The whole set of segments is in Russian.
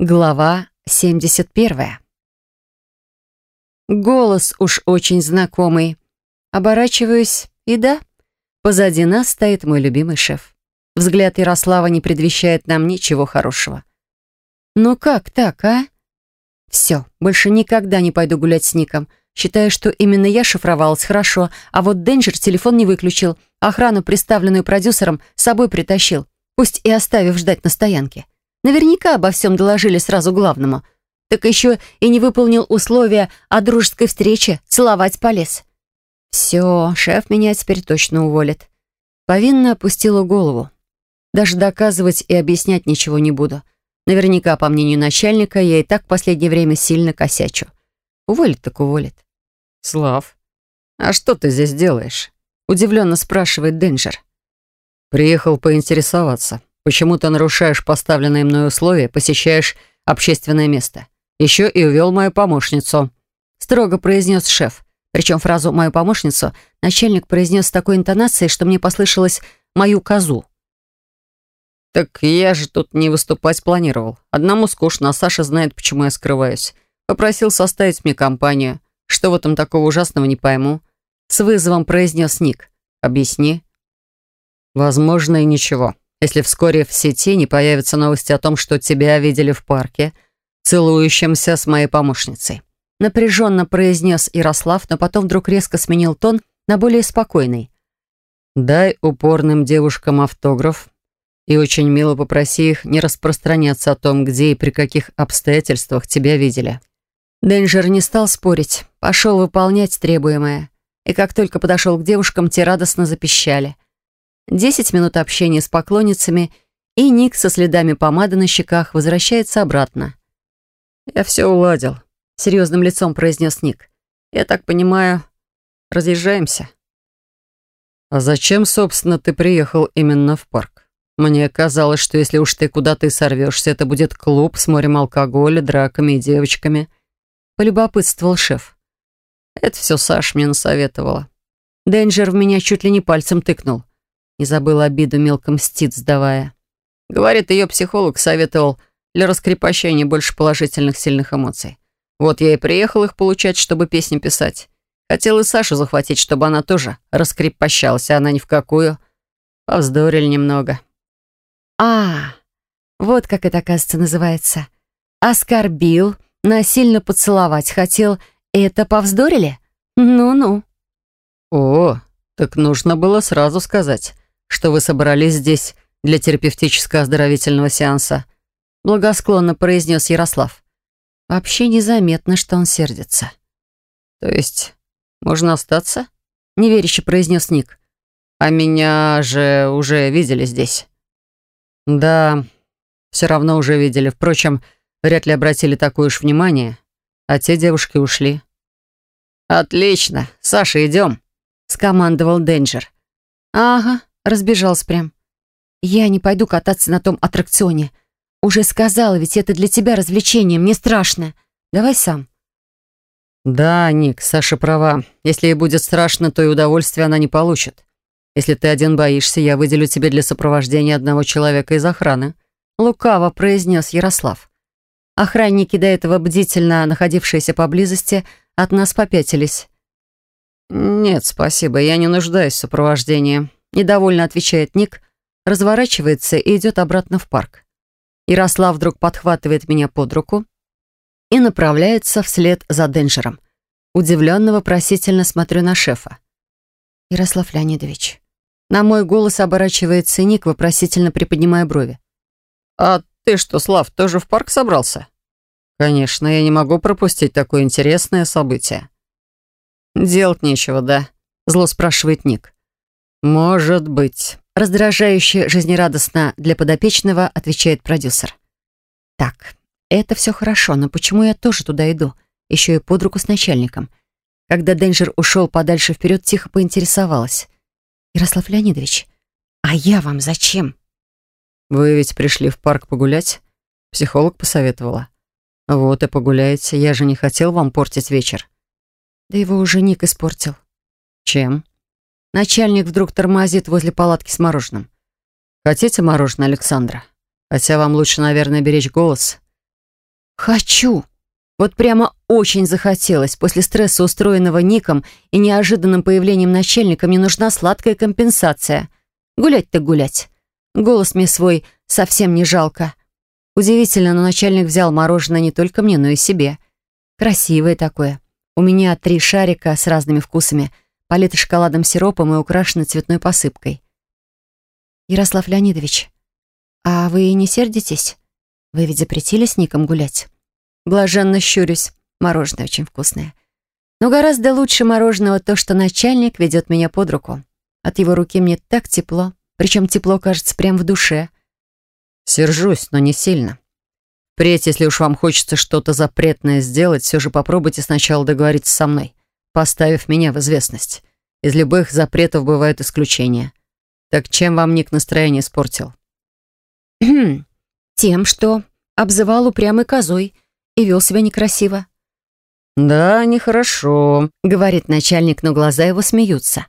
Глава 71. Голос уж очень знакомый. Оборачиваюсь, и да, позади нас стоит мой любимый шеф. Взгляд Ярослава не предвещает нам ничего хорошего. Ну как так, а? Все, больше никогда не пойду гулять с Ником. Считаю, что именно я шифровалась хорошо, а вот Денджер телефон не выключил, охрану, представленную продюсером, с собой притащил, пусть и оставив ждать на стоянке. Наверняка обо всем доложили сразу главному. Так еще и не выполнил условия о дружеской встрече, целовать полез. Все, шеф меня теперь точно уволит. Повинно опустила голову. Даже доказывать и объяснять ничего не буду. Наверняка, по мнению начальника, я и так в последнее время сильно косячу. Уволит так уволит. «Слав, а что ты здесь делаешь?» Удивленно спрашивает Денджер. «Приехал поинтересоваться. Почему ты нарушаешь поставленные мной условия, посещаешь общественное место? Еще и увел мою помощницу», — строго произнес шеф. Причем фразу «мою помощницу» начальник произнес с такой интонацией, что мне послышалось «мою козу». «Так я же тут не выступать планировал. Одному скучно, а Саша знает, почему я скрываюсь. Попросил составить мне компанию. Что в этом такого ужасного, не пойму». С вызовом произнес Ник. «Объясни». «Возможно, и ничего. Если вскоре в сети не появятся новости о том, что тебя видели в парке, целующимся с моей помощницей. Напряженно произнес Ярослав, но потом вдруг резко сменил тон на более спокойный. «Дай упорным девушкам автограф и очень мило попроси их не распространяться о том, где и при каких обстоятельствах тебя видели». Денджер не стал спорить, пошел выполнять требуемое. И как только подошел к девушкам, те радостно запищали – Десять минут общения с поклонницами, и Ник со следами помады на щеках возвращается обратно. «Я все уладил», — серьезным лицом произнес Ник. «Я так понимаю, разъезжаемся». «А зачем, собственно, ты приехал именно в парк? Мне казалось, что если уж ты куда-то и сорвешься, это будет клуб с морем алкоголя, драками и девочками», — полюбопытствовал шеф. «Это все Саш мне насоветовала». Денджер в меня чуть ли не пальцем тыкнул. Не забыл обиду, мелко мстит, сдавая. Говорит, ее психолог советовал для раскрепощения больше положительных сильных эмоций. Вот я и приехал их получать, чтобы песни писать. Хотел и Сашу захватить, чтобы она тоже раскрепощалась, а она ни в какую. Повздорили немного. А, вот как это, оказывается, называется. Оскорбил, насильно поцеловать хотел. Это повздорили? Ну-ну. О, так нужно было сразу сказать что вы собрались здесь для терапевтическо-оздоровительного сеанса», благосклонно произнес Ярослав. Вообще незаметно, что он сердится. «То есть можно остаться?» неверяще произнес Ник. «А меня же уже видели здесь». «Да, все равно уже видели. Впрочем, вряд ли обратили такое уж внимание. А те девушки ушли». «Отлично. Саша, идем», — скомандовал Денджер. «Ага, Разбежался прям. «Я не пойду кататься на том аттракционе. Уже сказала, ведь это для тебя развлечение, мне страшно. Давай сам». «Да, Ник, Саша права. Если ей будет страшно, то и удовольствия она не получит. Если ты один боишься, я выделю тебе для сопровождения одного человека из охраны», лукаво произнес Ярослав. Охранники, до этого бдительно находившиеся поблизости, от нас попятились. «Нет, спасибо, я не нуждаюсь в сопровождении. Недовольно отвечает Ник, разворачивается и идет обратно в парк. Ярослав вдруг подхватывает меня под руку и направляется вслед за Денджером. Удивленно вопросительно смотрю на шефа. «Ярослав Леонидович». На мой голос оборачивается Ник, вопросительно приподнимая брови. «А ты что, Слав, тоже в парк собрался?» «Конечно, я не могу пропустить такое интересное событие». «Делать нечего, да?» Зло спрашивает Ник. «Может быть», — раздражающе жизнерадостно для подопечного отвечает продюсер. «Так, это все хорошо, но почему я тоже туда иду? Еще и под руку с начальником». Когда Денджер ушел подальше вперед, тихо поинтересовалась. «Ярослав Леонидович, а я вам зачем?» «Вы ведь пришли в парк погулять?» Психолог посоветовала. «Вот и погуляете. Я же не хотел вам портить вечер». Да его уже Ник испортил. «Чем?» Начальник вдруг тормозит возле палатки с мороженым. «Хотите мороженое, Александра? Хотя вам лучше, наверное, беречь голос. Хочу. Вот прямо очень захотелось. После стресса, устроенного Ником и неожиданным появлением начальника, мне нужна сладкая компенсация. Гулять-то гулять. Голос мне свой совсем не жалко. Удивительно, но начальник взял мороженое не только мне, но и себе. Красивое такое. У меня три шарика с разными вкусами, политы шоколадным сиропом и украшены цветной посыпкой. «Ярослав Леонидович, а вы не сердитесь? Вы ведь запретили с Ником гулять?» Блаженно щурюсь. Мороженое очень вкусное. Но гораздо лучше мороженого то, что начальник ведет меня под руку. От его руки мне так тепло. Причем тепло, кажется, прямо в душе. Сержусь, но не сильно. Впредь, если уж вам хочется что-то запретное сделать, все же попробуйте сначала договориться со мной, поставив меня в известность. Из любых запретов бывают исключения. Так чем вам Ник настроение испортил? Тем, что обзывал упрямой козой и вел себя некрасиво. «Да, нехорошо», — говорит начальник, но глаза его смеются.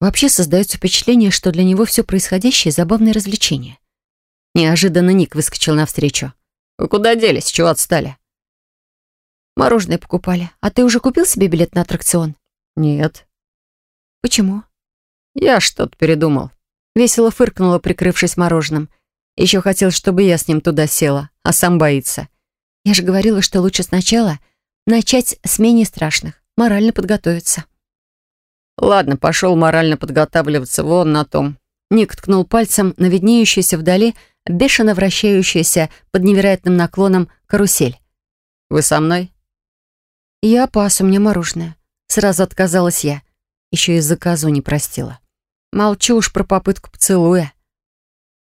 Вообще создается впечатление, что для него все происходящее — забавное развлечение. Неожиданно Ник выскочил навстречу. «Вы куда делись? Чего отстали?» «Мороженое покупали. А ты уже купил себе билет на аттракцион?» «Нет». «Почему?» «Я что-то передумал». Весело фыркнула, прикрывшись мороженым. Еще хотел, чтобы я с ним туда села, а сам боится. Я же говорила, что лучше сначала начать с менее страшных, морально подготовиться. Ладно, пошел морально подготавливаться вон на том. Ник ткнул пальцем на виднеющуюся вдали, бешено вращающуюся под невероятным наклоном карусель. «Вы со мной?» «Я пас, у меня мороженое». Сразу отказалась я. Еще и заказу не простила. Молчу уж про попытку поцелуя.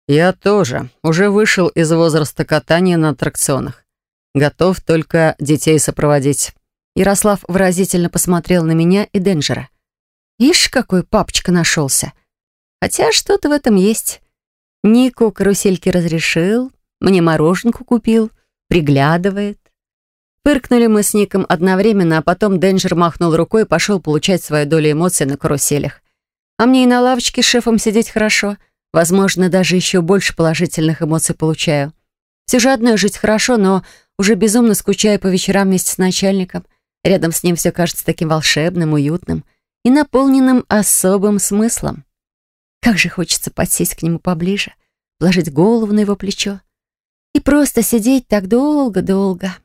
«Я тоже. Уже вышел из возраста катания на аттракционах. Готов только детей сопроводить». Ярослав выразительно посмотрел на меня и Денджера. «Ишь, какой папочка нашелся!» Хотя что-то в этом есть. Нику карусельки разрешил, мне мороженку купил, приглядывает. Пыркнули мы с Ником одновременно, а потом Денджер махнул рукой и пошел получать свою долю эмоций на каруселях. А мне и на лавочке с шефом сидеть хорошо. Возможно, даже еще больше положительных эмоций получаю. Все же одной жить хорошо, но уже безумно скучаю по вечерам вместе с начальником. Рядом с ним все кажется таким волшебным, уютным и наполненным особым смыслом. Как же хочется подсесть к нему поближе, положить голову на его плечо и просто сидеть так долго-долго.